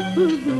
Uhum.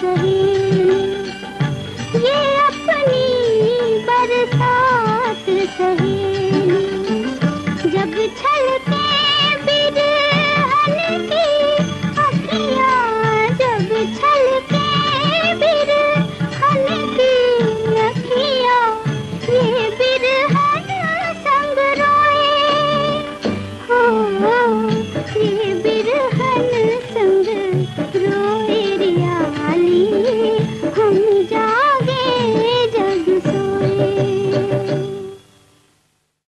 सही ये अपनी बरसात सही